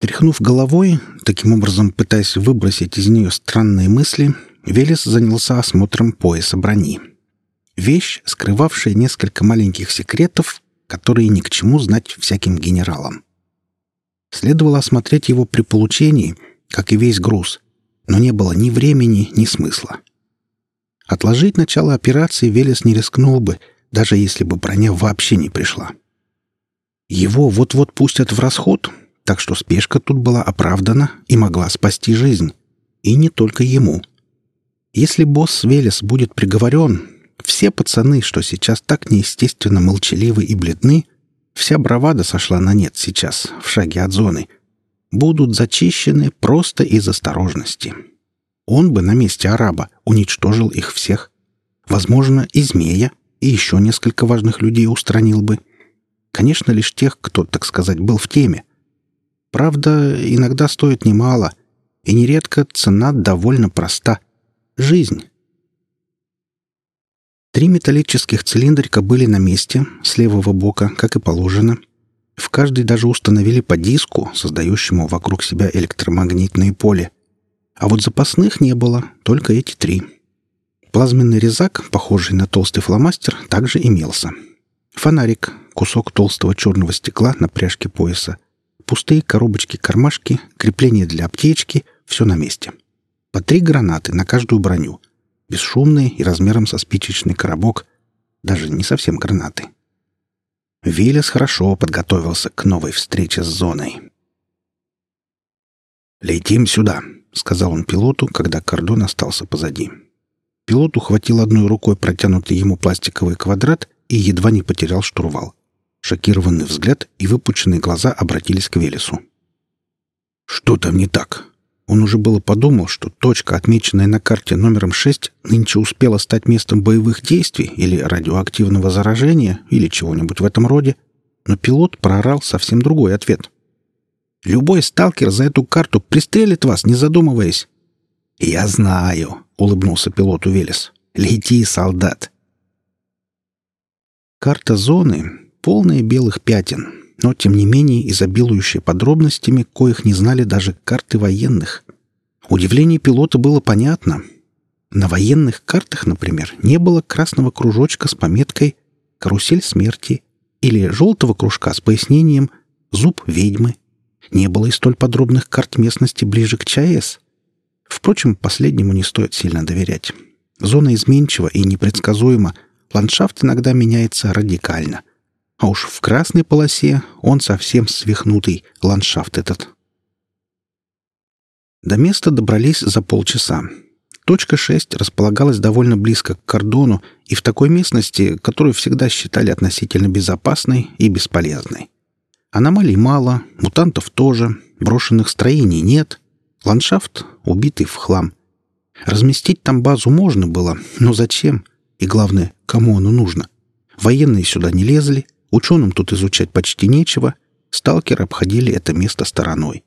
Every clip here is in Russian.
Тряхнув головой, таким образом пытаясь выбросить из нее странные мысли, Велес занялся осмотром пояса брони. Вещь, скрывавшая несколько маленьких секретов, которые ни к чему знать всяким генералам. Следовало осмотреть его при получении, как и весь груз, но не было ни времени, ни смысла. Отложить начало операции Велес не рискнул бы, даже если бы броня вообще не пришла. Его вот-вот пустят в расход, так что спешка тут была оправдана и могла спасти жизнь. И не только ему. Если босс Велес будет приговорен, все пацаны, что сейчас так неестественно молчаливы и бледны, вся бравада сошла на нет сейчас, в шаге от зоны, будут зачищены просто из осторожности. Он бы на месте араба уничтожил их всех. Возможно, и змея, и еще несколько важных людей устранил бы. Конечно, лишь тех, кто, так сказать, был в теме. Правда, иногда стоит немало, и нередко цена довольно проста. Жизнь. Три металлических цилиндрика были на месте, с левого бока, как и положено. В каждый даже установили по диску, создающему вокруг себя электромагнитное поле. А вот запасных не было, только эти три. Плазменный резак, похожий на толстый фломастер, также имелся. Фонарик, кусок толстого черного стекла на пряжке пояса, пустые коробочки-кармашки, крепление для аптечки — все на месте. По три гранаты на каждую броню. Бесшумные и размером со спичечный коробок. Даже не совсем гранаты. Виллис хорошо подготовился к новой встрече с зоной. «Летим сюда», — сказал он пилоту, когда кордон остался позади. Пилот ухватил одной рукой протянутый ему пластиковый квадрат и едва не потерял штурвал. Шокированный взгляд и выпученные глаза обратились к Велесу. «Что там не так?» Он уже было подумал, что точка, отмеченная на карте номером 6, нынче успела стать местом боевых действий или радиоактивного заражения или чего-нибудь в этом роде, но пилот проорал совсем другой ответ. «Любой сталкер за эту карту пристрелит вас, не задумываясь». «Я знаю», улыбнулся пилоту Велес. «Лети, солдат!» Карта зоны полная белых пятен, но, тем не менее, изобилующая подробностями, коих не знали даже карты военных. Удивление пилота было понятно. На военных картах, например, не было красного кружочка с пометкой «Карусель смерти» или желтого кружка с пояснением «Зуб ведьмы». Не было и столь подробных карт местности ближе к ЧАЭС — Впрочем, последнему не стоит сильно доверять. Зона изменчива и непредсказуема, ландшафт иногда меняется радикально. А уж в красной полосе он совсем свихнутый, ландшафт этот. До места добрались за полчаса. Точка 6 располагалась довольно близко к кордону и в такой местности, которую всегда считали относительно безопасной и бесполезной. Аномалий мало, мутантов тоже, брошенных строений нет, Ландшафт убитый в хлам. Разместить там базу можно было, но зачем? И главное, кому оно нужно? Военные сюда не лезли, ученым тут изучать почти нечего, сталкеры обходили это место стороной.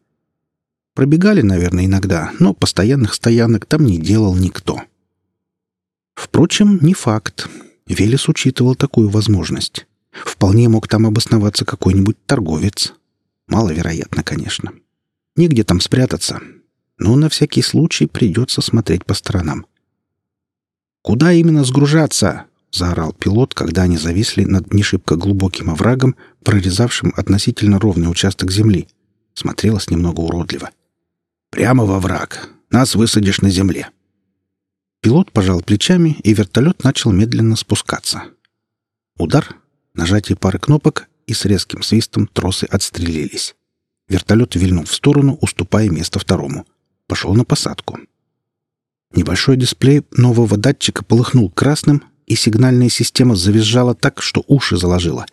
Пробегали, наверное, иногда, но постоянных стоянок там не делал никто. Впрочем, не факт. Велес учитывал такую возможность. Вполне мог там обосноваться какой-нибудь торговец. Маловероятно, конечно. Негде там спрятаться но на всякий случай придется смотреть по сторонам. «Куда именно сгружаться?» — заорал пилот, когда они зависли над нешибко глубоким оврагом, прорезавшим относительно ровный участок земли. Смотрелось немного уродливо. «Прямо во враг. Нас высадишь на земле». Пилот пожал плечами, и вертолет начал медленно спускаться. Удар, нажатие пары кнопок, и с резким свистом тросы отстрелились. Вертолет вильнул в сторону, уступая место второму пошел на посадку. Небольшой дисплей нового датчика полыхнул красным, и сигнальная система завизжала так, что уши заложила.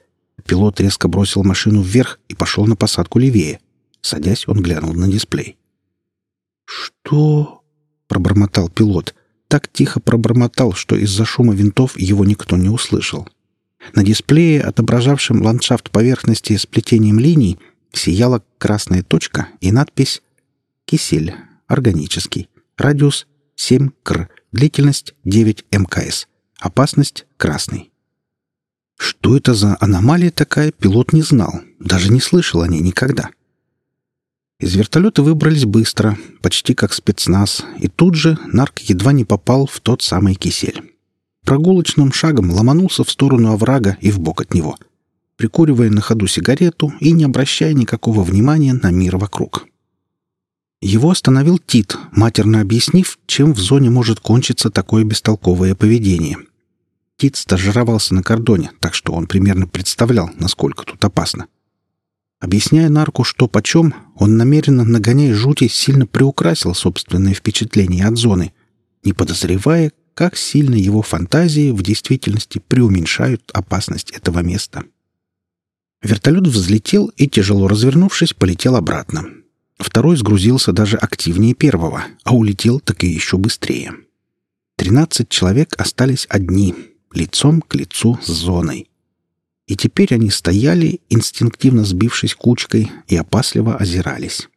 Пилот резко бросил машину вверх и пошел на посадку левее. Садясь, он глянул на дисплей. «Что?» — пробормотал пилот. Так тихо пробормотал, что из-за шума винтов его никто не услышал. На дисплее, отображавшем ландшафт поверхности с плетением линий, сияла красная точка и надпись «Кисель. Органический. Радиус 7 кр. Длительность 9 мкс. Опасность красный. Что это за аномалия такая, пилот не знал. Даже не слышал о ней никогда. Из вертолета выбрались быстро, почти как спецназ, и тут же нарк едва не попал в тот самый кисель. Прогулочным шагом ломанулся в сторону оврага и вбок от него, прикуривая на ходу сигарету и не обращая никакого внимания на мир вокруг. Его остановил Тит, матерно объяснив, чем в зоне может кончиться такое бестолковое поведение. Тит стажировался на кордоне, так что он примерно представлял, насколько тут опасно. — Объясняя нарку, что почем, он намеренно, нагоняя жути, сильно приукрасил собственные впечатления от зоны, не подозревая, как сильно его фантазии в действительности преуменьшают опасность этого места. Вертолет взлетел и, тяжело развернувшись, полетел обратно. Второй сгрузился даже активнее первого, а улетел так и еще быстрее. Тринадцать человек остались одни, лицом к лицу с зоной. И теперь они стояли, инстинктивно сбившись кучкой, и опасливо озирались.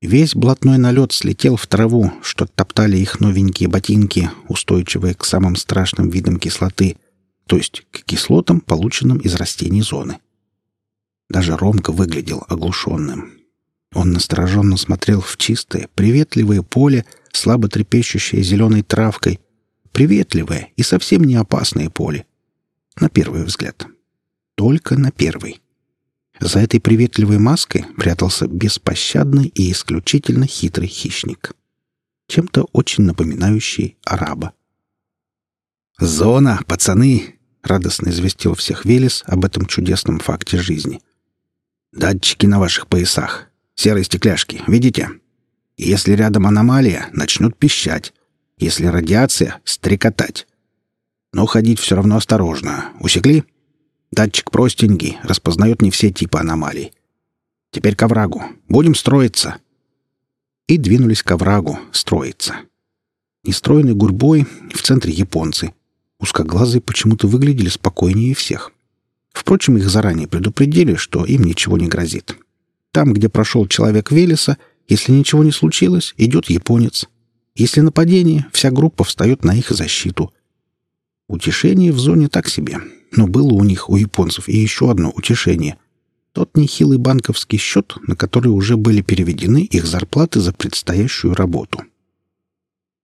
Весь блатной налет слетел в траву, что топтали их новенькие ботинки, устойчивые к самым страшным видам кислоты, то есть к кислотам, полученным из растений зоны. Даже Ромка выглядел оглушенным. Он настороженно смотрел в чистое, приветливое поле, слабо трепещущее зеленой травкой. Приветливое и совсем не опасное поле. На первый взгляд. — только на первый. За этой приветливой маской прятался беспощадный и исключительно хитрый хищник. Чем-то очень напоминающий араба. «Зона, пацаны!» — радостно известил всех Велес об этом чудесном факте жизни. «Датчики на ваших поясах. Серые стекляшки. Видите? Если рядом аномалия, начнут пищать. Если радиация — стрекотать. Но ходить все равно осторожно. Усекли?» Датчик простенький, распознает не все типы аномалий. Теперь к оврагу. Будем строиться. И двинулись к оврагу строиться. Нестроенной гурьбой в центре японцы. Узкоглазые почему-то выглядели спокойнее всех. Впрочем, их заранее предупредили, что им ничего не грозит. Там, где прошел человек Велеса, если ничего не случилось, идет японец. Если нападение, вся группа встает на их защиту. Утешение в зоне так себе, но было у них, у японцев, и еще одно утешение. Тот нехилый банковский счет, на который уже были переведены их зарплаты за предстоящую работу.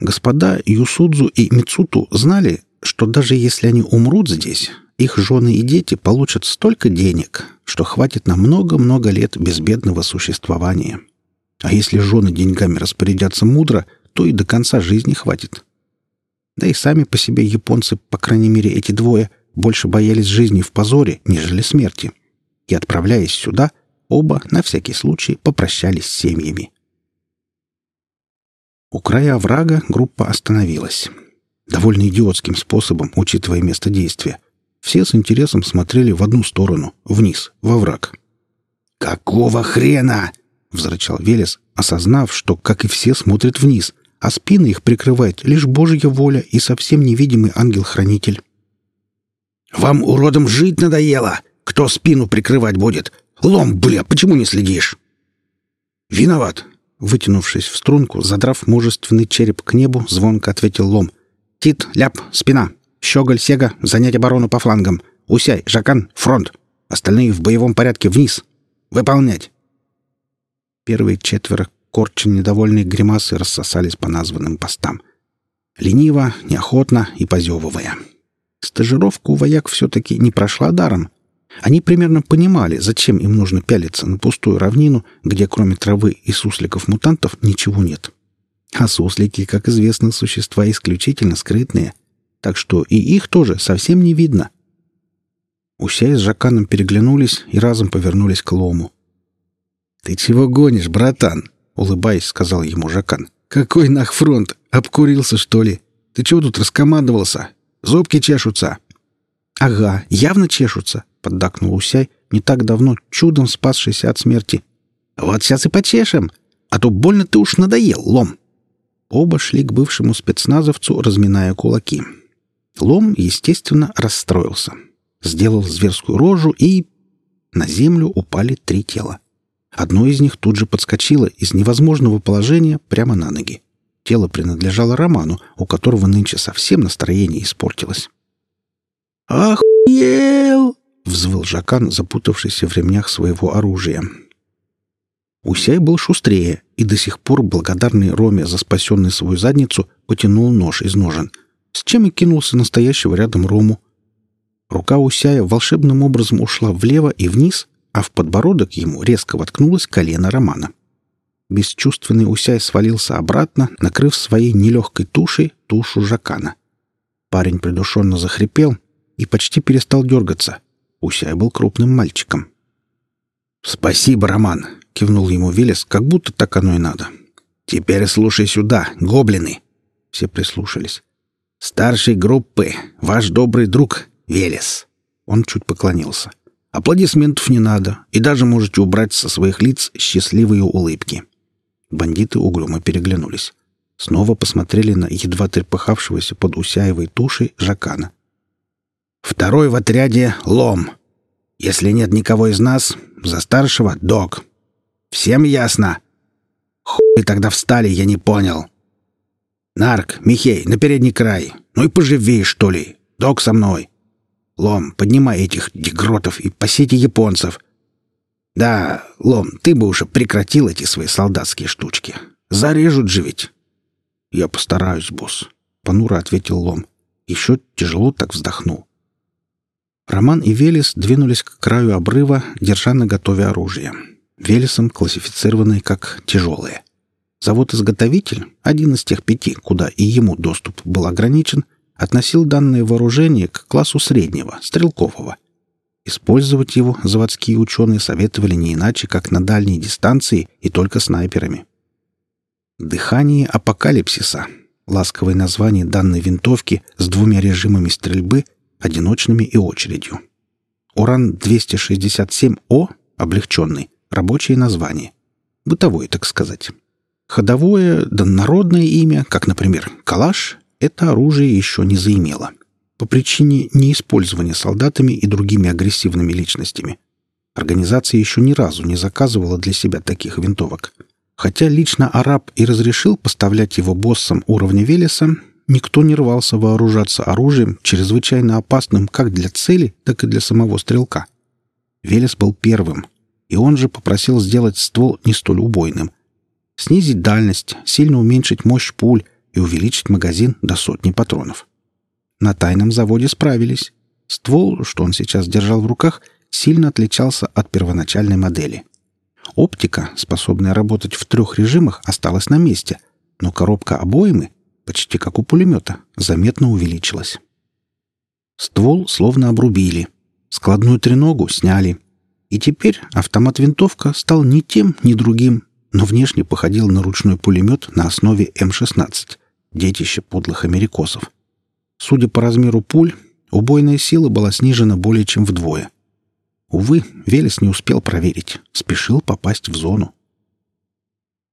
Господа Юсудзу и Мицуту знали, что даже если они умрут здесь, их жены и дети получат столько денег, что хватит на много-много лет безбедного существования. А если жены деньгами распорядятся мудро, то и до конца жизни хватит. Да и сами по себе японцы, по крайней мере эти двое, больше боялись жизни в позоре, нежели смерти. И, отправляясь сюда, оба, на всякий случай, попрощались с семьями. У края оврага группа остановилась. Довольно идиотским способом, учитывая место действия. Все с интересом смотрели в одну сторону, вниз, во враг. «Какого хрена?» — взрычал Велес, осознав, что, как и все, смотрят вниз, а спины их прикрывает лишь Божья воля и совсем невидимый ангел-хранитель. Вам, уродом, жить надоело. Кто спину прикрывать будет? Лом, бля, почему не следишь? Виноват. Вытянувшись в струнку, задрав мужественный череп к небу, звонко ответил Лом. Тит, ляп, спина. Щеголь, сега, занять оборону по флангам. Усяй, Жакан, фронт. Остальные в боевом порядке вниз. Выполнять. Первые четверо, корча недовольные гримасы, рассосались по названным постам. Лениво, неохотно и позевывая. Стажировка у вояк все-таки не прошла даром. Они примерно понимали, зачем им нужно пялиться на пустую равнину, где кроме травы и сусликов-мутантов ничего нет. А суслики, как известно, существа исключительно скрытные, так что и их тоже совсем не видно. Усяй с Жаканом переглянулись и разом повернулись к Лому. «Ты чего гонишь, братан?» — улыбаясь, сказал ему Жакан. «Какой нах фронт? Обкурился, что ли? Ты чего тут раскомандовался? Зубки чешутся». «Ага, явно чешутся», — поддакнул Усяй, не так давно чудом спасшийся от смерти. «Вот сейчас и почешем, а то больно ты уж надоел, Лом». Оба шли к бывшему спецназовцу, разминая кулаки. Лом, естественно, расстроился. Сделал зверскую рожу и... На землю упали три тела. Одно из них тут же подскочило из невозможного положения прямо на ноги. Тело принадлежало Роману, у которого нынче совсем настроение испортилось. «Охуел!» — взвыл Жакан, запутавшийся в ремнях своего оружия. Усяй был шустрее и до сих пор, благодарный Роме за спасенный свою задницу, потянул нож из ножен, с чем и кинулся настоящего рядом Рому. Рука Усяя волшебным образом ушла влево и вниз, а в подбородок ему резко воткнулось колено Романа. Бесчувственный Усяй свалился обратно, накрыв своей нелегкой тушей тушу Жакана. Парень придушенно захрипел и почти перестал дергаться. Усяй был крупным мальчиком. «Спасибо, Роман!» — кивнул ему Велес, как будто так оно и надо. «Теперь слушай сюда, гоблины!» Все прислушались. «Старший группы, ваш добрый друг Велес!» Он чуть поклонился. «Аплодисментов не надо, и даже можете убрать со своих лиц счастливые улыбки». Бандиты угрюмо переглянулись. Снова посмотрели на едва трепыхавшегося под Усяевой тушей Жакана. «Второй в отряде — Лом. Если нет никого из нас, за старшего — Док. Всем ясно?» «Хуй тогда встали, я не понял». «Нарк, Михей, на передний край. Ну и поживей, что ли. Док со мной. Лом, поднимай этих дегротов и пасите японцев. Да, Лом, ты бы уже прекратил эти свои солдатские штучки. Зарежут же ведь. Я постараюсь, босс, понуро ответил Лом. Еще тяжело так вздохнул. Роман и Велес двинулись к краю обрыва, держа на готове оружие. Велесом классифицированные как тяжелые. Завод-изготовитель, один из тех пяти, куда и ему доступ был ограничен, относил данное вооружение к классу среднего, стрелкового — Использовать его заводские ученые советовали не иначе, как на дальней дистанции и только снайперами. «Дыхание апокалипсиса» — ласковое название данной винтовки с двумя режимами стрельбы, одиночными и очередью. «Уран-267О» — облегченный, рабочее название. Бытовое, так сказать. Ходовое, да народное имя, как, например, «Калаш», это оружие еще не заимело по причине неиспользования солдатами и другими агрессивными личностями. Организация еще ни разу не заказывала для себя таких винтовок. Хотя лично араб и разрешил поставлять его боссам уровня Велеса, никто не рвался вооружаться оружием, чрезвычайно опасным как для цели, так и для самого стрелка. Велес был первым, и он же попросил сделать ствол не столь убойным. Снизить дальность, сильно уменьшить мощь пуль и увеличить магазин до сотни патронов. На тайном заводе справились. Ствол, что он сейчас держал в руках, сильно отличался от первоначальной модели. Оптика, способная работать в трех режимах, осталась на месте, но коробка обоймы, почти как у пулемета, заметно увеличилась. Ствол словно обрубили. Складную треногу сняли. И теперь автомат-винтовка стал ни тем, ни другим, но внешне походил на ручной пулемет на основе М-16, детище подлых америкосов. Судя по размеру пуль, убойная сила была снижена более чем вдвое. Увы, Велес не успел проверить, спешил попасть в зону.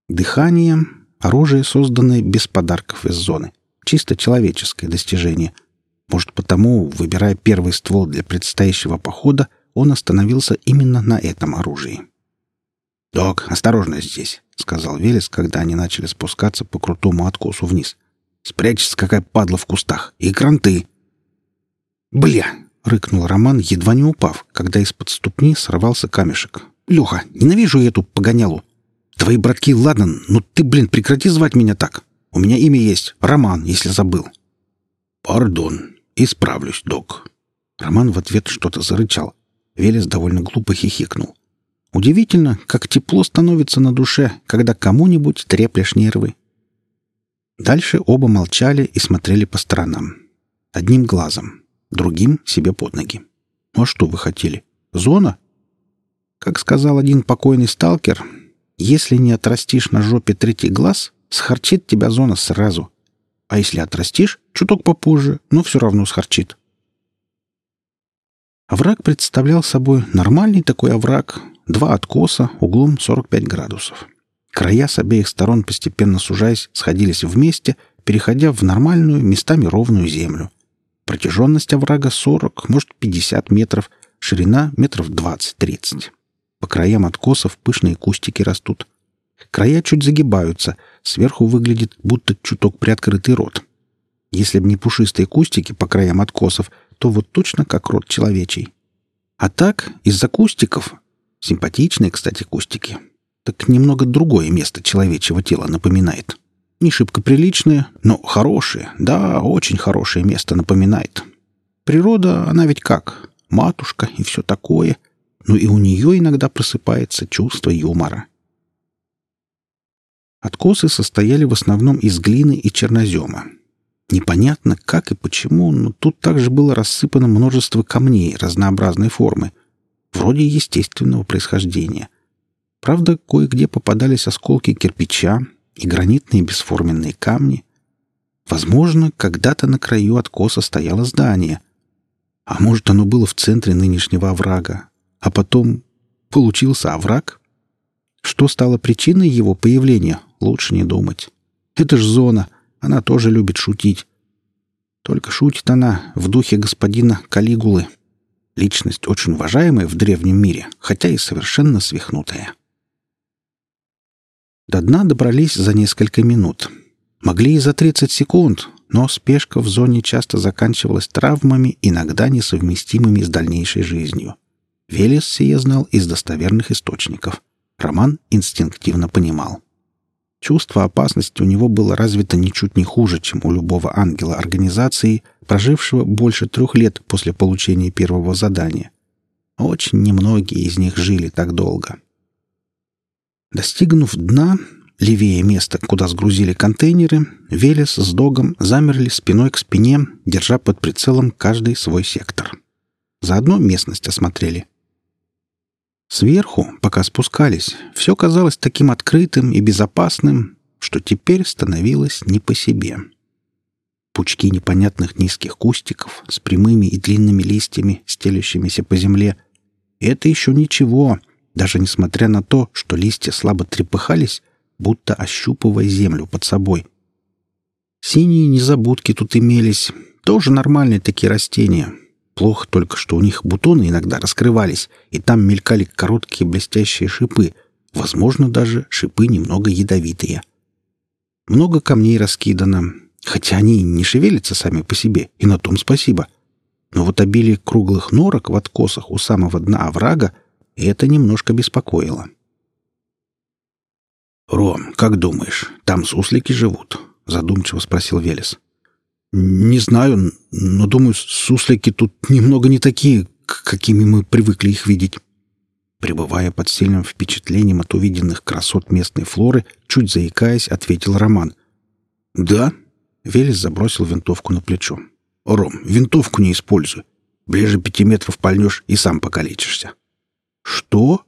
Дыхание — оружие, созданное без подарков из зоны. Чисто человеческое достижение. Может, потому, выбирая первый ствол для предстоящего похода, он остановился именно на этом оружии. «Док, осторожно здесь», — сказал Велес, когда они начали спускаться по крутому откосу вниз. Спрячется какая падла в кустах. И кранты. «Бля!» — рыкнул Роман, едва не упав, когда из-под ступни сорвался камешек. «Леха, ненавижу эту погонялу. Твои братки, ладно, но ты, блин, прекрати звать меня так. У меня имя есть. Роман, если забыл». «Пардон. Исправлюсь, док». Роман в ответ что-то зарычал. Велес довольно глупо хихикнул. Удивительно, как тепло становится на душе, когда кому-нибудь треплешь нервы. Дальше оба молчали и смотрели по сторонам. Одним глазом, другим себе под ноги. Ну а что вы хотели? Зона? Как сказал один покойный сталкер, если не отрастишь на жопе третий глаз, схарчит тебя зона сразу. А если отрастишь, чуток попозже, но все равно схарчит. Овраг представлял собой нормальный такой овраг, два откоса углом 45 градусов. Края с обеих сторон, постепенно сужаясь, сходились вместе, переходя в нормальную, местами ровную землю. Протяженность оврага 40, может, 50 метров, ширина метров 20-30. По краям откосов пышные кустики растут. Края чуть загибаются, сверху выглядит, будто чуток приоткрытый рот. Если бы не пушистые кустики по краям откосов, то вот точно как рот человечий. А так, из-за кустиков, симпатичные, кстати, кустики, Так немного другое место человечьего тела напоминает. Не шибко приличное, но хорошее, да, очень хорошее место напоминает. Природа, она ведь как? Матушка и все такое. Ну и у нее иногда просыпается чувство юмора. Откосы состояли в основном из глины и чернозема. Непонятно, как и почему, но тут также было рассыпано множество камней разнообразной формы, вроде естественного происхождения. Правда, кое-где попадались осколки кирпича и гранитные бесформенные камни. Возможно, когда-то на краю откоса стояло здание. А может, оно было в центре нынешнего оврага. А потом получился овраг? Что стало причиной его появления, лучше не думать. Это ж зона, она тоже любит шутить. Только шутит она в духе господина Калигулы. Личность очень уважаемая в древнем мире, хотя и совершенно свихнутая. До дна добрались за несколько минут. Могли и за 30 секунд, но спешка в зоне часто заканчивалась травмами, иногда несовместимыми с дальнейшей жизнью. Велес сие знал из достоверных источников. Роман инстинктивно понимал. Чувство опасности у него было развито ничуть не хуже, чем у любого ангела организации, прожившего больше трех лет после получения первого задания. Очень немногие из них жили так долго. Достигнув дна, левее места, куда сгрузили контейнеры, Велес с Догом замерли спиной к спине, держа под прицелом каждый свой сектор. Заодно местность осмотрели. Сверху, пока спускались, все казалось таким открытым и безопасным, что теперь становилось не по себе. Пучки непонятных низких кустиков с прямыми и длинными листьями, стелющимися по земле. Это еще ничего, даже несмотря на то, что листья слабо трепыхались, будто ощупывая землю под собой. Синие незабудки тут имелись, тоже нормальные такие растения, Плохо только, что у них бутоны иногда раскрывались, и там мелькали короткие блестящие шипы, возможно, даже шипы немного ядовитые. Много камней раскидано, хотя они не шевелятся сами по себе, и на том спасибо. Но вот обилие круглых норок в откосах у самого дна оврага это немножко беспокоило. «Ром, как думаешь, там суслики живут?» — задумчиво спросил Велес. «Не знаю, но, думаю, суслики тут немного не такие, какими мы привыкли их видеть». Пребывая под сильным впечатлением от увиденных красот местной флоры, чуть заикаясь, ответил Роман. «Да?» — Велес забросил винтовку на плечо. «Ром, винтовку не используй. Ближе пяти метров пальнешь и сам покалечишься». «Что?»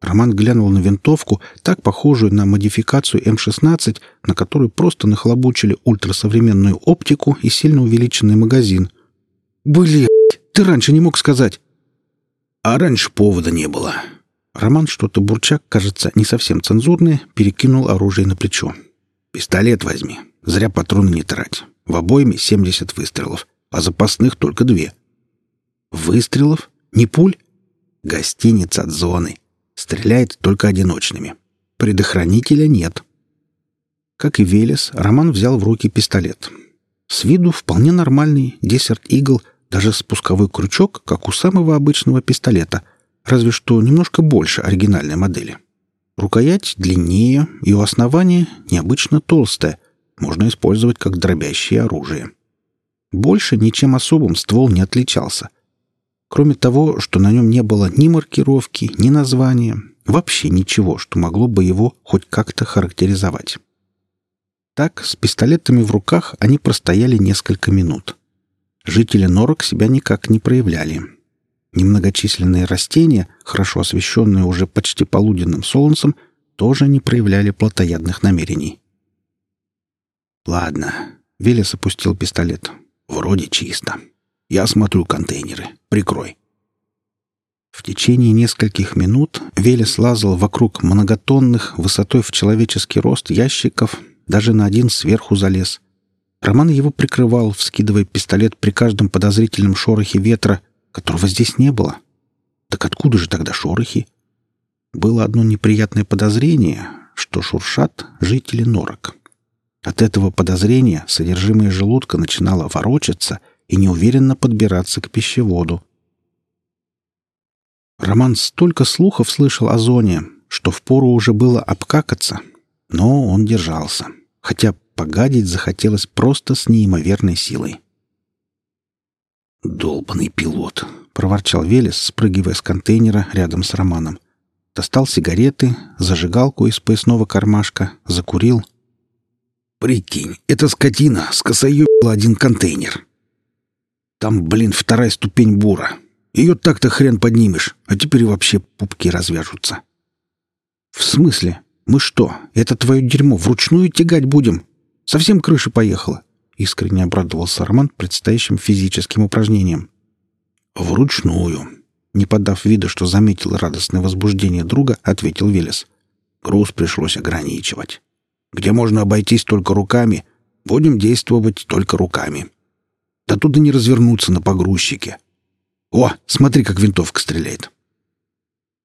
Роман глянул на винтовку, так похожую на модификацию М-16, на которую просто нахлобучили ультрасовременную оптику и сильно увеличенный магазин. «Блядь, ты раньше не мог сказать!» «А раньше повода не было». Роман что-то бурчак, кажется, не совсем цензурное, перекинул оружие на плечо. «Пистолет возьми. Зря патроны не трать. В обойме 70 выстрелов, а запасных только две». «Выстрелов? Не пуль?» «Гостиница от зоны. Стреляет только одиночными. Предохранителя нет. Как и Велес, Роман взял в руки пистолет. С виду вполне нормальный Desert Eagle, даже спусковой крючок, как у самого обычного пистолета, разве что немножко больше оригинальной модели. Рукоять длиннее и у основания необычно толстая, можно использовать как дробящее оружие. Больше ничем особым ствол не отличался. Кроме того, что на нем не было ни маркировки, ни названия, вообще ничего, что могло бы его хоть как-то характеризовать. Так, с пистолетами в руках они простояли несколько минут. Жители норок себя никак не проявляли. Немногочисленные растения, хорошо освещенные уже почти полуденным солнцем, тоже не проявляли плотоядных намерений. «Ладно», — Велес опустил пистолет. «Вроде чисто». Я осмотрю контейнеры. Прикрой. В течение нескольких минут Велес лазал вокруг многотонных, высотой в человеческий рост ящиков, даже на один сверху залез. Роман его прикрывал, вскидывая пистолет при каждом подозрительном шорохе ветра, которого здесь не было. Так откуда же тогда шорохи? Было одно неприятное подозрение, что шуршат жители норок. От этого подозрения содержимое желудка начинало ворочаться — и неуверенно подбираться к пищеводу. Роман столько слухов слышал о зоне, что впору уже было обкакаться, но он держался, хотя погадить захотелось просто с неимоверной силой. «Долбанный пилот!» — проворчал Велес, спрыгивая с контейнера рядом с Романом. Достал сигареты, зажигалку из поясного кармашка, закурил. «Прикинь, эта скотина скосоебила один контейнер. Там, блин, вторая ступень бура. Ее так-то хрен поднимешь, а теперь вообще пупки развяжутся». «В смысле? Мы что, это твое дерьмо вручную тягать будем? Совсем крыша поехала?» Искренне обрадовался Роман предстоящим физическим упражнением. «Вручную», не подав вида, что заметил радостное возбуждение друга, ответил Велес. «Груз пришлось ограничивать. Где можно обойтись только руками, будем действовать только руками. Да туда не развернуться на погрузчике. О, смотри, как винтовка стреляет!»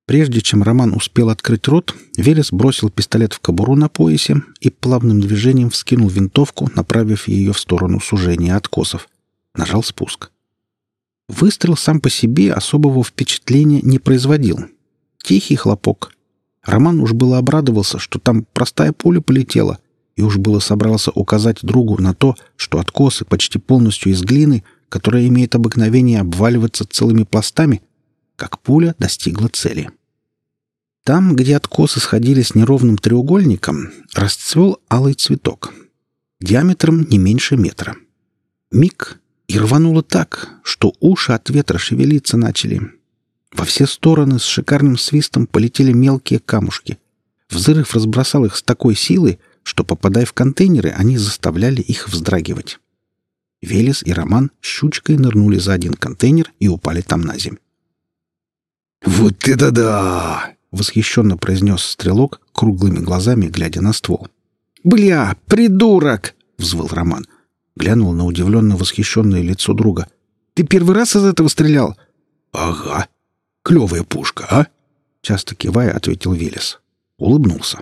Прежде чем Роман успел открыть рот, Велес бросил пистолет в кобуру на поясе и плавным движением вскинул винтовку, направив ее в сторону сужения откосов. Нажал спуск. Выстрел сам по себе особого впечатления не производил. Тихий хлопок. Роман уж было обрадовался, что там простая пуля полетела, и уж было собрался указать другу на то, что откосы почти полностью из глины, которая имеет обыкновение обваливаться целыми пластами, как пуля достигла цели. Там, где откосы сходились неровным треугольником, расцвел алый цветок. Диаметром не меньше метра. Миг, и рвануло так, что уши от ветра шевелиться начали. Во все стороны с шикарным свистом полетели мелкие камушки. Взрыв разбросал их с такой силой, что, попадая в контейнеры, они заставляли их вздрагивать. Велес и Роман щучкой нырнули за один контейнер и упали там на землю. «Вот это да!» — восхищенно произнес стрелок, круглыми глазами глядя на ствол. «Бля, придурок!» — взвыл Роман. Глянул на удивленно восхищенное лицо друга. «Ты первый раз из этого стрелял?» «Ага. Клевая пушка, а?» Часто кивая, ответил Велес. Улыбнулся.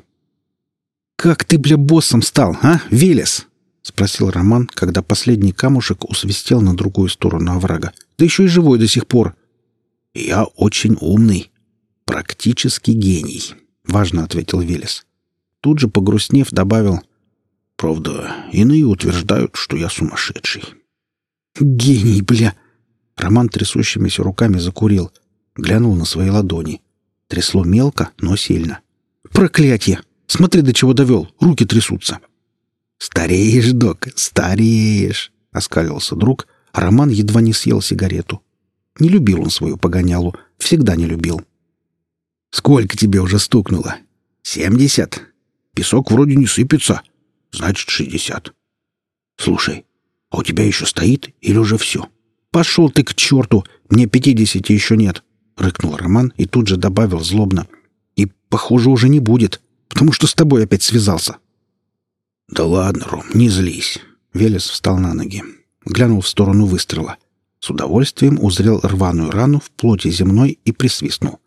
«Как ты, бля, боссом стал, а, Велес?» — спросил Роман, когда последний камушек усвистел на другую сторону оврага. «Да еще и живой до сих пор». «Я очень умный. Практически гений», — важно ответил Велес. Тут же, погрустнев, добавил. Правда, иные утверждают, что я сумасшедший. Гений, бля! Роман трясущимися руками закурил. Глянул на свои ладони. Трясло мелко, но сильно. Проклятье! Смотри, до чего довел. Руки трясутся. Стареешь, док, стареешь, оскалился друг, Роман едва не съел сигарету. Не любил он свою погонялу, всегда не любил. «Сколько тебе уже стукнуло?» «Семьдесят. Песок вроде не сыпется значит, шестьдесят. Слушай, а у тебя еще стоит или уже все? Пошел ты к черту, мне пятидесяти еще нет, рыкнул Роман и тут же добавил злобно. И, похоже, уже не будет, потому что с тобой опять связался. Да ладно, Ром, не злись. Велес встал на ноги, глянул в сторону выстрела. С удовольствием узрел рваную рану в плоти земной и присвистнул.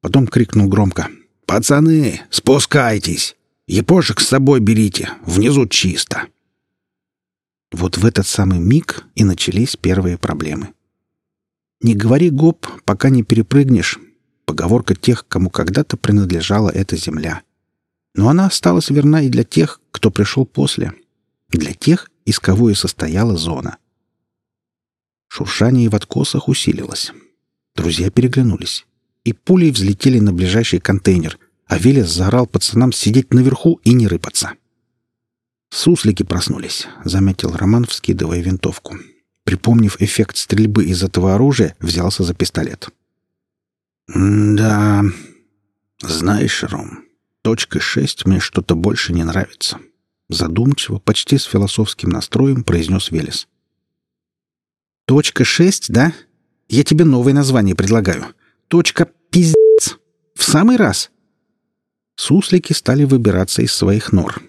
Потом крикнул громко. «Пацаны, спускайтесь!» Епошек с собой берите, внизу чисто. Вот в этот самый миг и начались первые проблемы. «Не говори гоп, пока не перепрыгнешь» — поговорка тех, кому когда-то принадлежала эта земля. Но она осталась верна и для тех, кто пришел после, для тех, из кого и состояла зона. Шуршание в откосах усилилось. Друзья переглянулись и пулей взлетели на ближайший контейнер — а Велес заорал пацанам сидеть наверху и не рыпаться. «Суслики проснулись», — заметил Роман, вскидывая винтовку. Припомнив эффект стрельбы из этого оружия, взялся за пистолет. «Да... Знаешь, Ром, точка шесть мне что-то больше не нравится», — задумчиво, почти с философским настроем произнес Велес. «Точка шесть, да? Я тебе новое название предлагаю. Точка пиздец. В самый раз!» суслики стали выбираться из своих нор.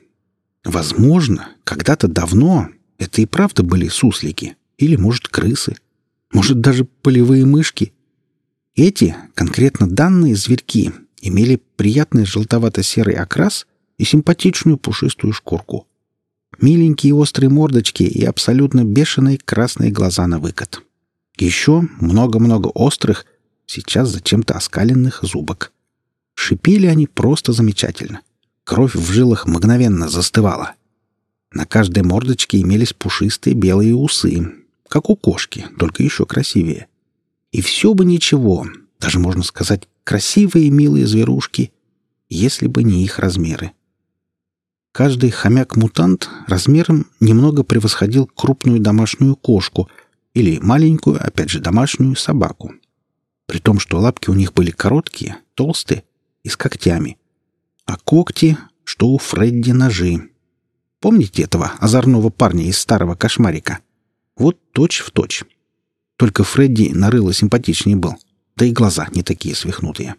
Возможно, когда-то давно это и правда были суслики, или, может, крысы, может, даже полевые мышки. Эти, конкретно данные зверьки, имели приятный желтовато-серый окрас и симпатичную пушистую шкурку. Миленькие острые мордочки и абсолютно бешеные красные глаза на выкат. Еще много-много острых, сейчас зачем-то оскаленных зубок — Шипели они просто замечательно. Кровь в жилах мгновенно застывала. На каждой мордочке имелись пушистые белые усы, как у кошки, только еще красивее. И все бы ничего, даже можно сказать, красивые и милые зверушки, если бы не их размеры. Каждый хомяк-мутант размером немного превосходил крупную домашнюю кошку или маленькую, опять же, домашнюю собаку. При том, что лапки у них были короткие, толстые и с когтями. А когти, что у Фредди ножи. Помните этого озорного парня из старого кошмарика? Вот точь в точь. Только Фредди нарыло симпатичнее был. Да и глаза не такие свихнутые.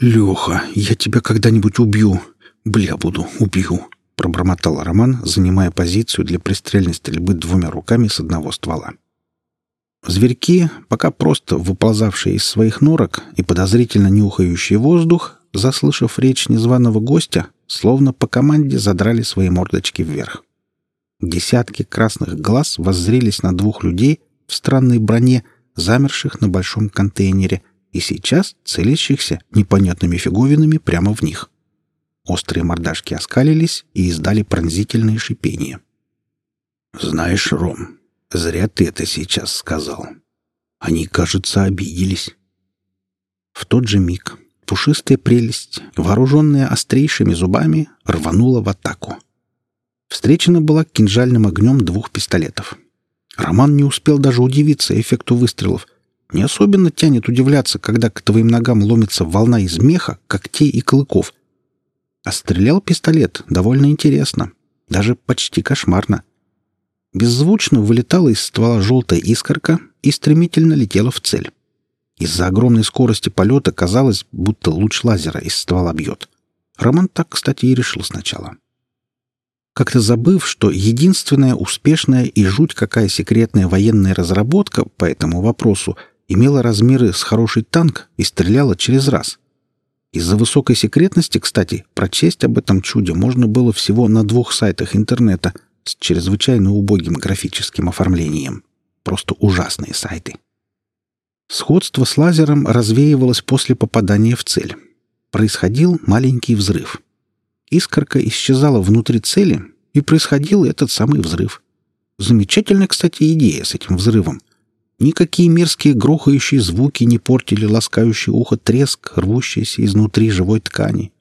«Леха, я тебя когда-нибудь убью. Бля, буду, убью», — пробормотал Роман, занимая позицию для пристрельной стрельбы двумя руками с одного ствола. Зверьки, пока просто выползавшие из своих норок и подозрительно нюхающие воздух, заслышав речь незваного гостя, словно по команде задрали свои мордочки вверх. Десятки красных глаз воззрелись на двух людей в странной броне, замерших на большом контейнере, и сейчас целящихся непонятными фиговинами прямо в них. Острые мордашки оскалились и издали пронзительные шипения. «Знаешь, Ром, Зря ты это сейчас сказал. Они, кажется, обиделись. В тот же миг пушистая прелесть, вооруженная острейшими зубами, рванула в атаку. Встречена была кинжальным огнем двух пистолетов. Роман не успел даже удивиться эффекту выстрелов. Не особенно тянет удивляться, когда к твоим ногам ломится волна из меха, когтей и клыков. А стрелял пистолет довольно интересно, даже почти кошмарно. Беззвучно вылетала из ствола желтая искорка и стремительно летела в цель. Из-за огромной скорости полета казалось, будто луч лазера из ствола бьет. Роман так, кстати, и решил сначала. Как-то забыв, что единственная успешная и жуть какая секретная военная разработка по этому вопросу имела размеры с хороший танк и стреляла через раз. Из-за высокой секретности, кстати, прочесть об этом чуде можно было всего на двух сайтах интернета — с чрезвычайно убогим графическим оформлением. Просто ужасные сайты. Сходство с лазером развеивалось после попадания в цель. Происходил маленький взрыв. Искорка исчезала внутри цели, и происходил этот самый взрыв. Замечательная, кстати, идея с этим взрывом. Никакие мерзкие грохающие звуки не портили ласкающий ухо треск, рвущийся изнутри живой ткани.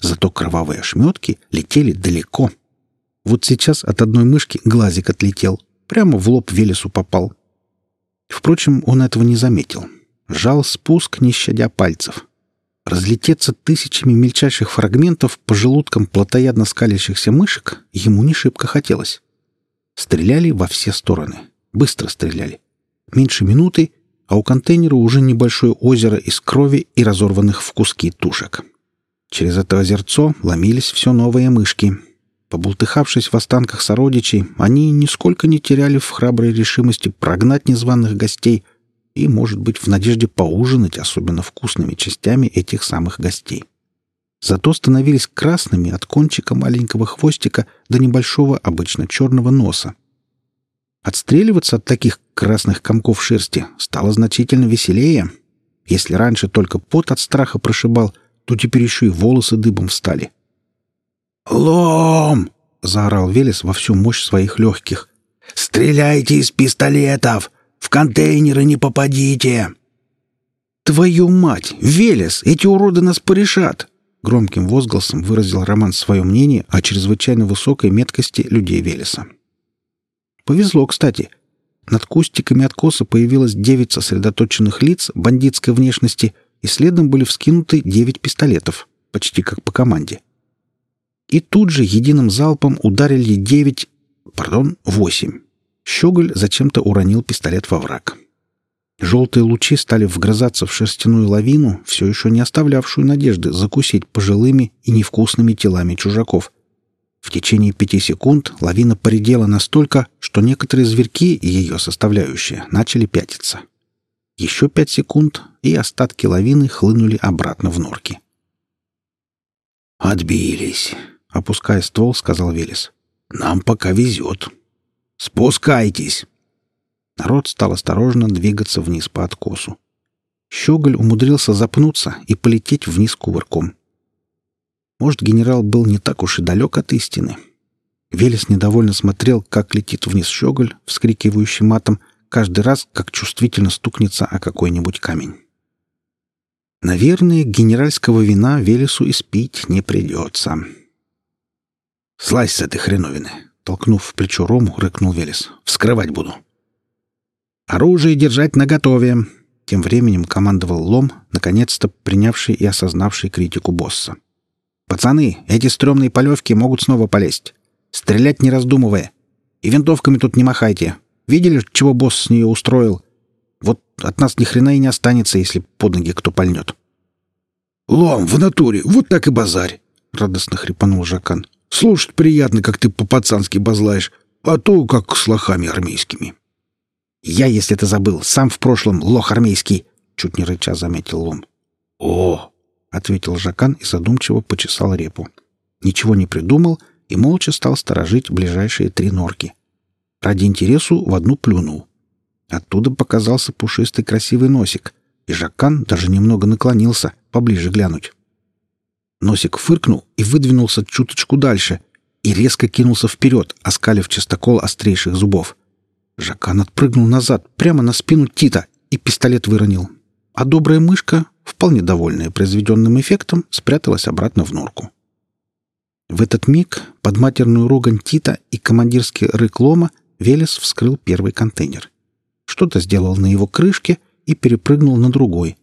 Зато кровавые ошметки летели далеко — вот сейчас от одной мышки глазик отлетел. Прямо в лоб Велесу попал. Впрочем, он этого не заметил. Жал спуск, не щадя пальцев. Разлететься тысячами мельчайших фрагментов по желудкам плотоядно скалящихся мышек ему не шибко хотелось. Стреляли во все стороны. Быстро стреляли. Меньше минуты, а у контейнера уже небольшое озеро из крови и разорванных в куски тушек. Через это озерцо ломились все новые мышки — Побултыхавшись в останках сородичей, они нисколько не теряли в храброй решимости прогнать незваных гостей и, может быть, в надежде поужинать особенно вкусными частями этих самых гостей. Зато становились красными от кончика маленького хвостика до небольшого, обычно черного носа. Отстреливаться от таких красных комков шерсти стало значительно веселее. Если раньше только пот от страха прошибал, то теперь еще и волосы дыбом встали — «Лом!» — заорал Велес во всю мощь своих легких. «Стреляйте из пистолетов! В контейнеры не попадите!» «Твою мать! Велес! Эти уроды нас порешат!» Громким возгласом выразил Роман свое мнение о чрезвычайно высокой меткости людей Велеса. Повезло, кстати. Над кустиками откоса появилось девять сосредоточенных лиц бандитской внешности, и следом были вскинуты девять пистолетов, почти как по команде. — и тут же единым залпом ударили девять, пардон, восемь. Щеголь зачем-то уронил пистолет во враг. Желтые лучи стали вгрызаться в шерстяную лавину, все еще не оставлявшую надежды закусить пожилыми и невкусными телами чужаков. В течение пяти секунд лавина поредела настолько, что некоторые зверьки и ее составляющие начали пятиться. Еще пять секунд, и остатки лавины хлынули обратно в норки. «Отбились», — опуская ствол, сказал Велес. «Нам пока везет. Спускайтесь!» Народ стал осторожно двигаться вниз по откосу. Щеголь умудрился запнуться и полететь вниз кувырком. Может, генерал был не так уж и далек от истины. Велес недовольно смотрел, как летит вниз щеголь, вскрикивающий матом, каждый раз, как чувствительно стукнется о какой-нибудь камень. Наверное, генеральского вина Велесу испить не придется. «Слазь с этой хреновины!» — толкнув в плечо Рому, рыкнул Велес. «Вскрывать буду!» «Оружие держать наготове!» Тем временем командовал Лом, наконец-то принявший и осознавший критику босса. «Пацаны, эти стрёмные полевки могут снова полезть. Стрелять не раздумывая. И винтовками тут не махайте. Видели, чего босс с нее устроил? Вот от нас ни хрена и не останется, если под ноги кто пальнет». «Лом, в натуре, вот так и базарь!» — радостно хрипанул Жакан. «Слушать приятно, как ты по-пацански базлаешь, а то как с лохами армейскими». «Я, если ты забыл, сам в прошлом лох армейский!» — чуть не рыча заметил Лом. «О!» — ответил Жакан и задумчиво почесал репу. Ничего не придумал и молча стал сторожить ближайшие три норки. Ради интересу в одну плюнул. Оттуда показался пушистый красивый носик, и Жакан даже немного наклонился, поближе глянуть. Носик фыркнул и выдвинулся чуточку дальше и резко кинулся вперед, оскалив частокол острейших зубов. Жакан отпрыгнул назад, прямо на спину Тита, и пистолет выронил. А добрая мышка, вполне довольная произведенным эффектом, спряталась обратно в норку. В этот миг под матерную ругань Тита и командирский рык лома Велес вскрыл первый контейнер. Что-то сделал на его крышке и перепрыгнул на другой.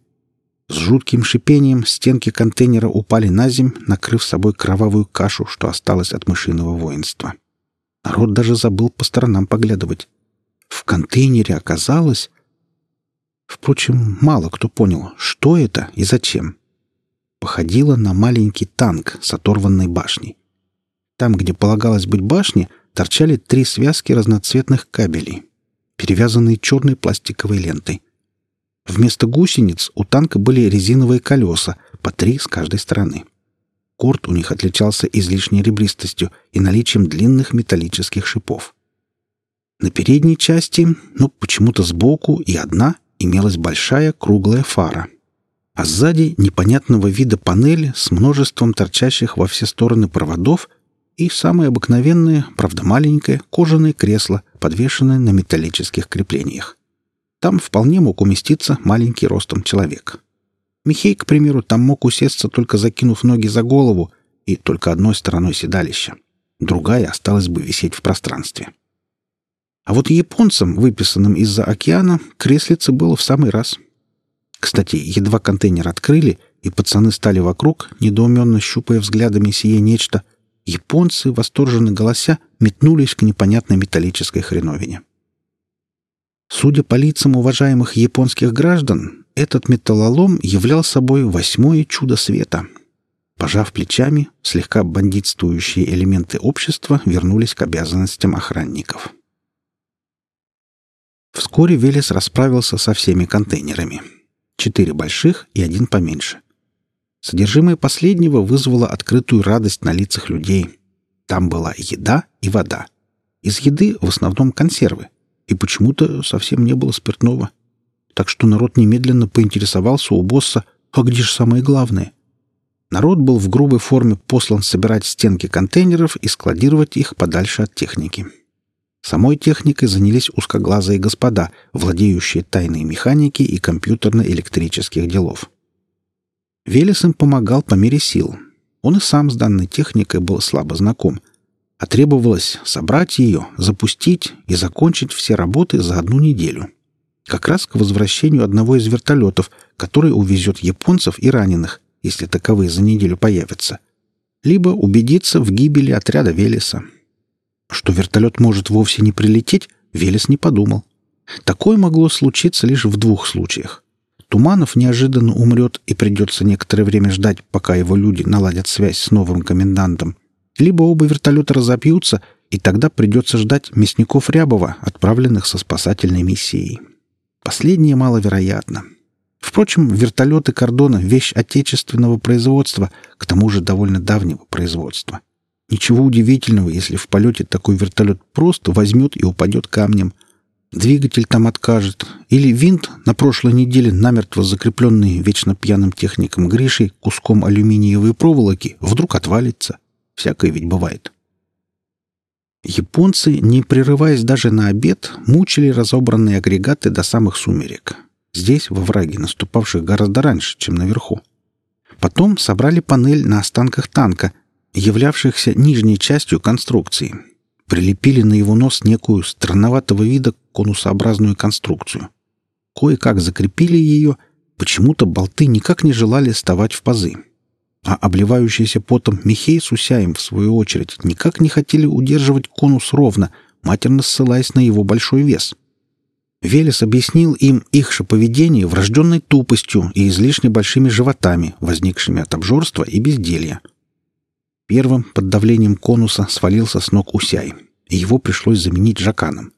С жутким шипением стенки контейнера упали на земь, накрыв собой кровавую кашу, что осталось от мышиного воинства. Народ даже забыл по сторонам поглядывать. В контейнере оказалось... Впрочем, мало кто понял, что это и зачем. Походило на маленький танк с оторванной башней. Там, где полагалось быть башней, торчали три связки разноцветных кабелей, перевязанные черной пластиковой лентой. Вместо гусениц у танка были резиновые колеса, по три с каждой стороны. Корт у них отличался излишней ребристостью и наличием длинных металлических шипов. На передней части, ну, почему-то сбоку и одна, имелась большая круглая фара. А сзади непонятного вида панель с множеством торчащих во все стороны проводов и самое обыкновенное, правда маленькое, кожаное кресло, подвешенное на металлических креплениях. Там вполне мог уместиться маленький ростом человек. Михей, к примеру, там мог усесться, только закинув ноги за голову и только одной стороной седалища. Другая осталась бы висеть в пространстве. А вот японцам, выписанным из-за океана, креслице было в самый раз. Кстати, едва контейнер открыли, и пацаны стали вокруг, недоуменно щупая взглядами сие нечто, японцы, восторженно голося, метнулись к непонятной металлической хреновине. Судя по лицам уважаемых японских граждан, этот металлолом являл собой восьмое чудо света. Пожав плечами, слегка бандитствующие элементы общества вернулись к обязанностям охранников. Вскоре Велес расправился со всеми контейнерами. Четыре больших и один поменьше. Содержимое последнего вызвало открытую радость на лицах людей. Там была еда и вода. Из еды в основном консервы. И почему-то совсем не было спиртного. Так что народ немедленно поинтересовался у босса, а где же самое главное? Народ был в грубой форме послан собирать стенки контейнеров и складировать их подальше от техники. Самой техникой занялись узкоглазые господа, владеющие тайной механики и компьютерно-электрических делов. Велес им помогал по мере сил. Он и сам с данной техникой был слабо знаком, а требовалось собрать ее, запустить и закончить все работы за одну неделю. Как раз к возвращению одного из вертолетов, который увезет японцев и раненых, если таковые за неделю появятся. Либо убедиться в гибели отряда Велеса. Что вертолет может вовсе не прилететь, Велес не подумал. Такое могло случиться лишь в двух случаях. Туманов неожиданно умрет и придется некоторое время ждать, пока его люди наладят связь с новым комендантом. Либо оба вертолета разобьются, и тогда придется ждать мясников Рябова, отправленных со спасательной миссией. Последнее маловероятно. Впрочем, вертолеты «Кордона» — вещь отечественного производства, к тому же довольно давнего производства. Ничего удивительного, если в полете такой вертолет просто возьмет и упадет камнем. двигатель там откажет, или винт, на прошлой неделе намертво закрепленный вечно пьяным техником Гришей куском алюминиевой проволоки, вдруг отвалится. Всякое ведь бывает. Японцы, не прерываясь даже на обед, мучили разобранные агрегаты до самых сумерек. Здесь, во враге, наступавших гораздо раньше, чем наверху. Потом собрали панель на останках танка, являвшихся нижней частью конструкции. Прилепили на его нос некую странноватого вида конусообразную конструкцию. Кое-как закрепили ее, почему-то болты никак не желали вставать в пазы. А обливающийся потом Михей с Усяем, в свою очередь, никак не хотели удерживать конус ровно, матерно ссылаясь на его большой вес. Велес объяснил им их же поведение врожденной тупостью и излишне большими животами, возникшими от обжорства и безделья. Первым под давлением конуса свалился с ног Усяй, и его пришлось заменить Жаканом.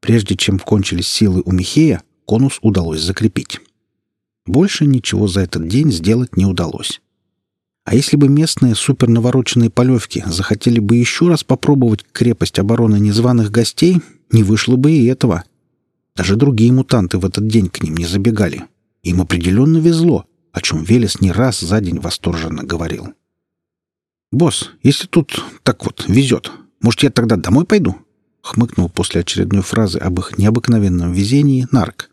Прежде чем кончились силы у Михея, конус удалось закрепить. Больше ничего за этот день сделать не удалось. А если бы местные супернавороченные полевки захотели бы еще раз попробовать крепость обороны незваных гостей, не вышло бы и этого. Даже другие мутанты в этот день к ним не забегали. Им определенно везло, о чем Велес не раз за день восторженно говорил. «Босс, если тут так вот везет, может, я тогда домой пойду?» — хмыкнул после очередной фразы об их необыкновенном везении Нарк.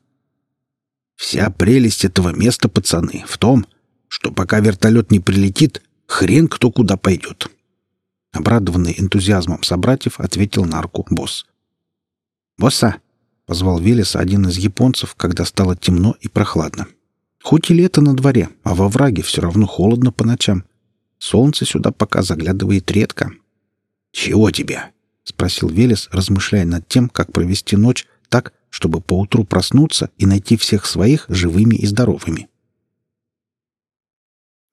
«Вся прелесть этого места, пацаны, в том, что пока вертолет не прилетит, хрен кто куда пойдет. Обрадованный энтузиазмом собратьев, ответил нарку босс. «Босса!» — позвал Велеса один из японцев, когда стало темно и прохладно. «Хоть и лето на дворе, а во враге все равно холодно по ночам. Солнце сюда пока заглядывает редко». «Чего тебе?» — спросил Велес, размышляя над тем, как провести ночь так, чтобы поутру проснуться и найти всех своих живыми и здоровыми.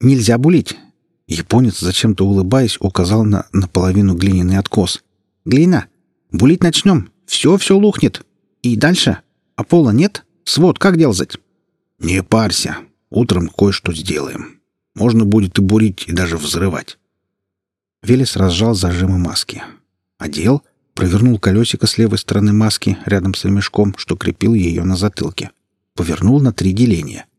Нельзя булить. Японец, зачем-то улыбаясь, указал на наполовину глиняный откос. Глина. Булить начнем. Все-все лухнет. И дальше? А пола нет? Свод как делать? Не парься. Утром кое-что сделаем. Можно будет и бурить, и даже взрывать. Велес разжал зажимы маски. Одел, провернул колесико с левой стороны маски рядом с ремешком, что крепил ее на затылке. Повернул на три деления —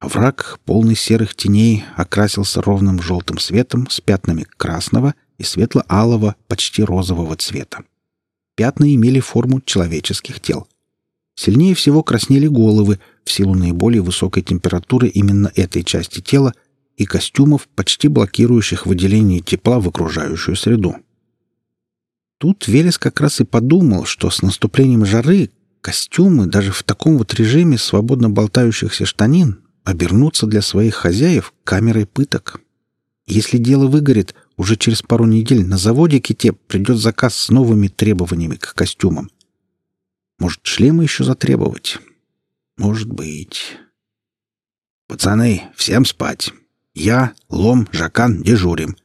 Враг, полный серых теней, окрасился ровным желтым светом с пятнами красного и светло-алого, почти розового цвета. Пятна имели форму человеческих тел. Сильнее всего краснели головы в силу наиболее высокой температуры именно этой части тела и костюмов, почти блокирующих выделение тепла в окружающую среду. Тут Велес как раз и подумал, что с наступлением жары костюмы даже в таком вот режиме свободно болтающихся штанин обернуться для своих хозяев камерой пыток. Если дело выгорит, уже через пару недель на заводе Ките придет заказ с новыми требованиями к костюмам. Может, шлемы еще затребовать? Может быть. Пацаны, всем спать. Я, Лом, Жакан дежурим.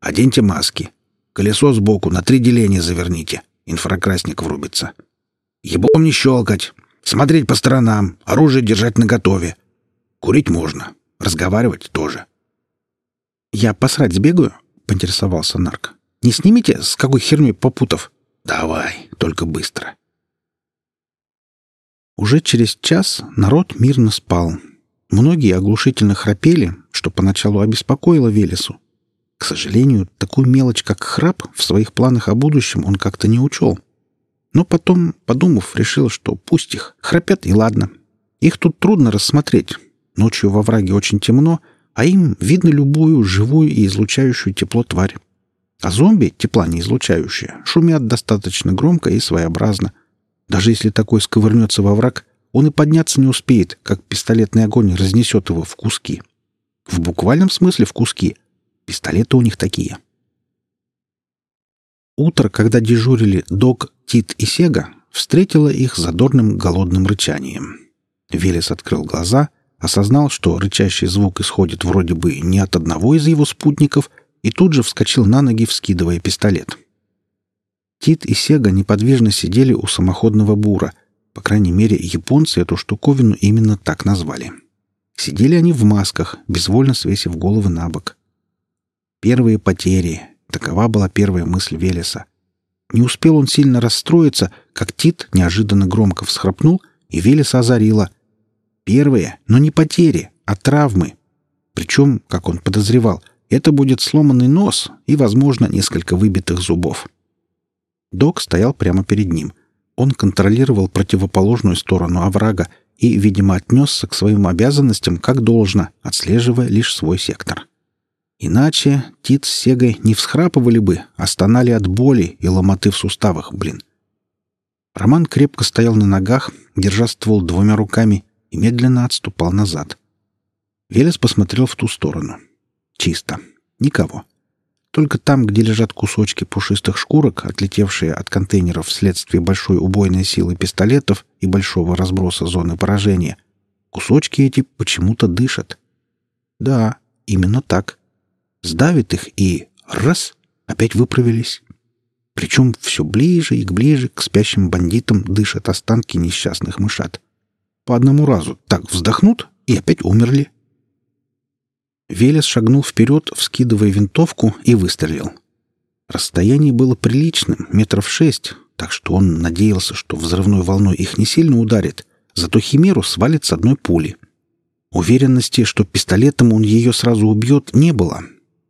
Оденьте маски. Колесо сбоку на три деления заверните. Инфракрасник врубится. Ебом не щелкать. Смотреть по сторонам. Оружие держать наготове. Курить можно, разговаривать тоже. «Я посрать сбегаю?» — поинтересовался нарк. «Не снимите, с какой херней попутов?» «Давай, только быстро». Уже через час народ мирно спал. Многие оглушительно храпели, что поначалу обеспокоило Велесу. К сожалению, такую мелочь, как храп, в своих планах о будущем он как-то не учел. Но потом, подумав, решил, что пусть их храпят и ладно. Их тут трудно рассмотреть, Ночью во враге очень темно, а им видно любую живую и излучающую тепло тварь. А зомби, тепла не излучающие, шумят достаточно громко и своеобразно. Даже если такой сковырнется во враг, он и подняться не успеет, как пистолетный огонь разнесет его в куски. В буквальном смысле в куски. Пистолеты у них такие. Утро, когда дежурили Док, Тит и Сега, встретило их задорным голодным рычанием. Велес открыл глаза осознал, что рычащий звук исходит вроде бы не от одного из его спутников, и тут же вскочил на ноги, вскидывая пистолет. Тит и Сега неподвижно сидели у самоходного бура. По крайней мере, японцы эту штуковину именно так назвали. Сидели они в масках, безвольно свесив головы на бок. Первые потери. Такова была первая мысль Велеса. Не успел он сильно расстроиться, как Тит неожиданно громко всхрапнул, и Велеса озарила. Первые, но не потери, а травмы. Причем, как он подозревал, это будет сломанный нос и, возможно, несколько выбитых зубов. Док стоял прямо перед ним. Он контролировал противоположную сторону оврага и, видимо, отнесся к своим обязанностям как должно, отслеживая лишь свой сектор. Иначе Тит с Сегой не всхрапывали бы, а стонали от боли и ломоты в суставах, блин. Роман крепко стоял на ногах, держа ствол двумя руками, и медленно отступал назад. Велес посмотрел в ту сторону. Чисто. Никого. Только там, где лежат кусочки пушистых шкурок, отлетевшие от контейнеров вследствие большой убойной силы пистолетов и большого разброса зоны поражения, кусочки эти почему-то дышат. Да, именно так. Сдавит их и раз — опять выправились. Причем все ближе и ближе к спящим бандитам дышат останки несчастных мышат. По одному разу так вздохнут и опять умерли. Велес шагнул вперед, вскидывая винтовку, и выстрелил. Расстояние было приличным, метров шесть, так что он надеялся, что взрывной волной их не сильно ударит, зато Химеру свалит с одной пули. Уверенности, что пистолетом он ее сразу убьет, не было,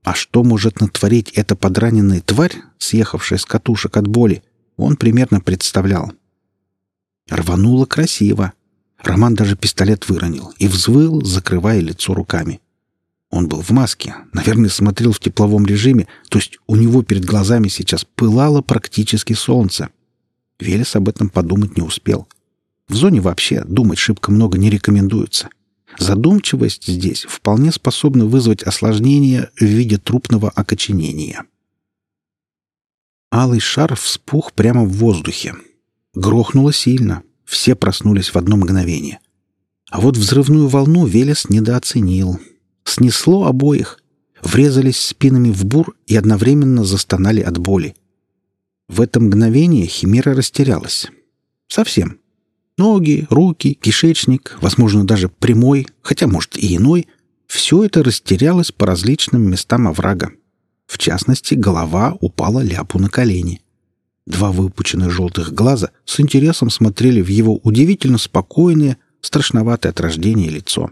а что может натворить эта подраненная тварь, съехавшая с катушек от боли, он примерно представлял. Рвануло красиво. Роман даже пистолет выронил и взвыл, закрывая лицо руками. Он был в маске, наверное, смотрел в тепловом режиме, то есть у него перед глазами сейчас пылало практически солнце. Велес об этом подумать не успел. В зоне вообще думать шибко много не рекомендуется. Задумчивость здесь вполне способна вызвать осложнения в виде трупного окоченения. Алый шар вспух прямо в воздухе. Грохнуло сильно. Все проснулись в одно мгновение. А вот взрывную волну Велес недооценил. Снесло обоих. Врезались спинами в бур и одновременно застонали от боли. В это мгновение Химера растерялась. Совсем. Ноги, руки, кишечник, возможно, даже прямой, хотя, может, и иной, все это растерялось по различным местам оврага. В частности, голова упала ляпу на колени. Два выпученных желтых глаза с интересом смотрели в его удивительно спокойное, страшноватое от рождения лицо.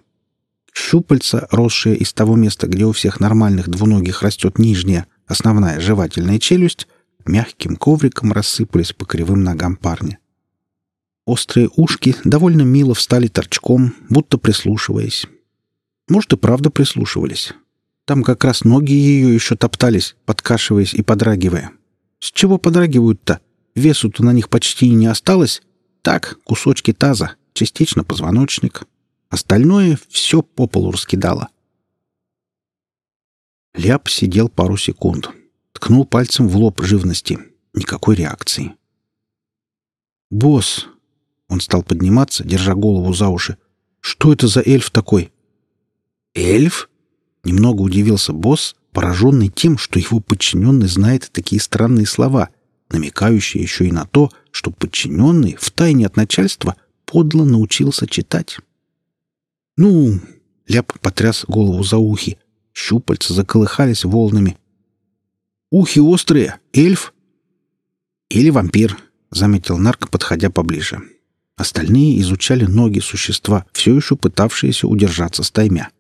Щупальца, росшие из того места, где у всех нормальных двуногих растет нижняя, основная жевательная челюсть, мягким ковриком рассыпались по кривым ногам парня. Острые ушки довольно мило встали торчком, будто прислушиваясь. Может, и правда прислушивались. Там как раз ноги ее еще топтались, подкашиваясь и подрагивая. С чего подрагивают-то? Весу-то на них почти не осталось. Так, кусочки таза, частично позвоночник. Остальное все по полу раскидало. Ляп сидел пару секунд. Ткнул пальцем в лоб живности. Никакой реакции. «Босс!» Он стал подниматься, держа голову за уши. «Что это за эльф такой?» «Эльф?» Немного удивился босс, пораженный тем, что его подчиненный знает такие странные слова, намекающие еще и на то, что подчиненный, втайне от начальства, подло научился читать. «Ну...» — Ляп потряс голову за ухи. Щупальца заколыхались волнами. «Ухи острые! Эльф?» «Или вампир», — заметил нарк, подходя поближе. Остальные изучали ноги существа, все еще пытавшиеся удержаться стаймя.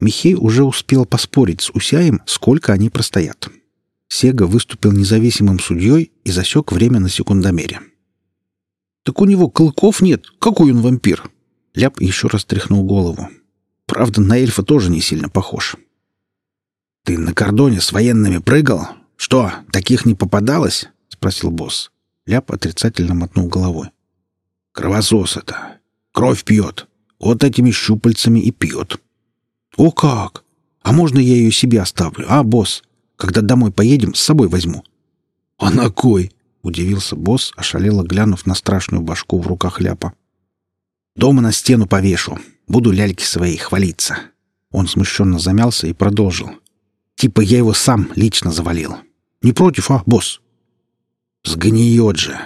Михей уже успел поспорить с Усяем, сколько они простоят. Сега выступил независимым судьей и засек время на секундомере. «Так у него клыков нет. Какой он вампир?» Ляп еще раз тряхнул голову. Правда, на эльфа тоже не сильно похож. «Ты на кордоне с военными прыгал? Что, таких не попадалось?» — спросил босс. Ляп отрицательно мотнул головой. Кровосос это. Кровь пьет. Вот этими щупальцами и пьет. О как! А можно я ее себе оставлю, а, босс? Когда домой поедем, с собой возьму. А на кой? Удивился босс, ошалело глянув на страшную башку в руках ляпа. Дома на стену повешу. Буду ляльки своей хвалиться. Он смущенно замялся и продолжил. Типа я его сам лично завалил. Не против, а, босс? Сгниет же.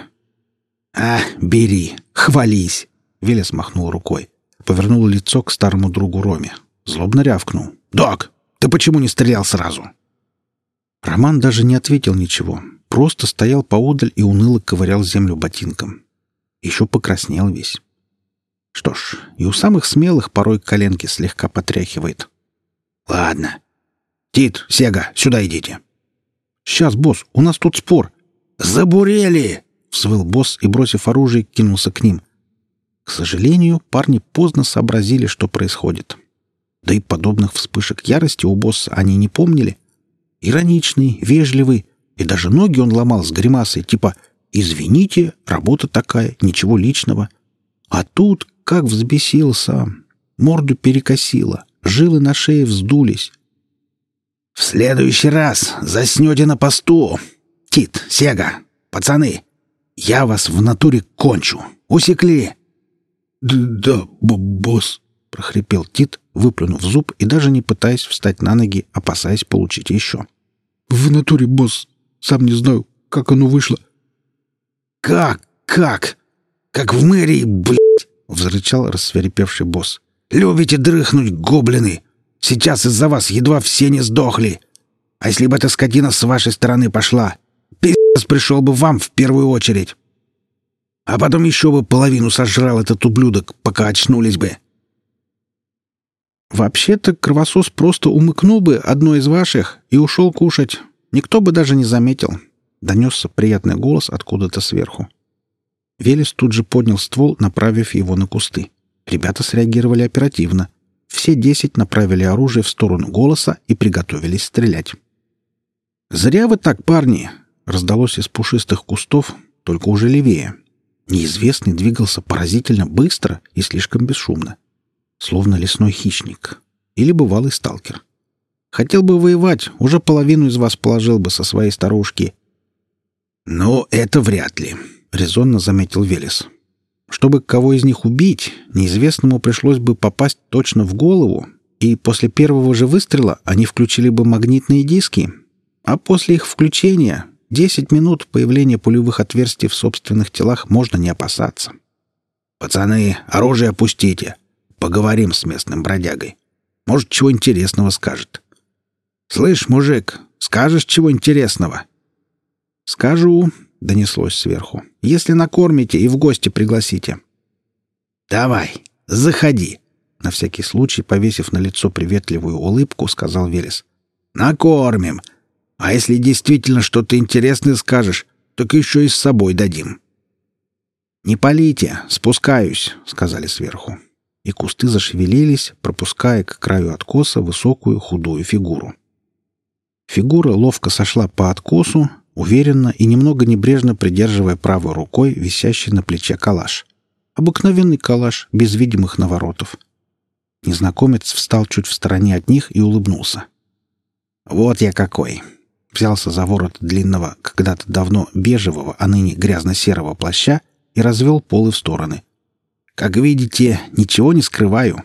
«А, бери, хвались!» Велес махнул рукой. Повернул лицо к старому другу Роме. Злобно рявкнул. «Док, ты почему не стрелял сразу?» Роман даже не ответил ничего. Просто стоял поодаль и уныло ковырял землю ботинком. Еще покраснел весь. Что ж, и у самых смелых порой коленки слегка потряхивает. «Ладно. Тит, Сега, сюда идите». «Сейчас, босс, у нас тут спор». «Забурели!» — взвыл босс и, бросив оружие, кинулся к ним. К сожалению, парни поздно сообразили, что происходит. Да и подобных вспышек ярости у босса они не помнили. Ироничный, вежливый, и даже ноги он ломал с гримасой, типа «Извините, работа такая, ничего личного». А тут как взбесился. Морду перекосило, жилы на шее вздулись. «В следующий раз заснете на посту. Тит, Сега, пацаны, я вас в натуре кончу. Усекли?» «Да, босс», — прохрипел Тит, выплюнув зуб и даже не пытаясь встать на ноги, опасаясь получить еще. «В натуре, босс. Сам не знаю, как оно вышло». «Как? Как? Как в мэрии, блядь!» — взрычал рассверепевший босс. «Любите дрыхнуть, гоблины! Сейчас из-за вас едва все не сдохли! А если бы эта скотина с вашей стороны пошла, пиздец пришел бы вам в первую очередь!» А потом еще бы половину сожрал этот ублюдок, пока очнулись бы. Вообще-то кровосос просто умыкнул бы одно из ваших и ушел кушать. Никто бы даже не заметил. Донесся приятный голос откуда-то сверху. Велес тут же поднял ствол, направив его на кусты. Ребята среагировали оперативно. Все десять направили оружие в сторону голоса и приготовились стрелять. «Зря вы так, парни!» — раздалось из пушистых кустов, только уже левее. Неизвестный двигался поразительно быстро и слишком бесшумно. Словно лесной хищник. Или бывалый сталкер. Хотел бы воевать, уже половину из вас положил бы со своей старушки. «Но это вряд ли», — резонно заметил Велес. «Чтобы кого из них убить, неизвестному пришлось бы попасть точно в голову, и после первого же выстрела они включили бы магнитные диски, а после их включения Десять минут появления пулевых отверстий в собственных телах можно не опасаться. «Пацаны, оружие опустите. Поговорим с местным бродягой. Может, чего интересного скажет». «Слышь, мужик, скажешь чего интересного?» «Скажу», — донеслось сверху, — «если накормите и в гости пригласите». «Давай, заходи», — на всякий случай, повесив на лицо приветливую улыбку, сказал Велес. «Накормим. А если действительно что-то интересное скажешь, так еще и с собой дадим». «Не полите, спускаюсь», — сказали сверху. И кусты зашевелились, пропуская к краю откоса высокую худую фигуру. Фигура ловко сошла по откосу, уверенно и немного небрежно придерживая правой рукой висящий на плече калаш. Обыкновенный калаш, без видимых наворотов. Незнакомец встал чуть в стороне от них и улыбнулся. «Вот я какой! взялся за ворот длинного, когда-то давно бежевого, а ныне грязно-серого плаща и развел полы в стороны. «Как видите, ничего не скрываю.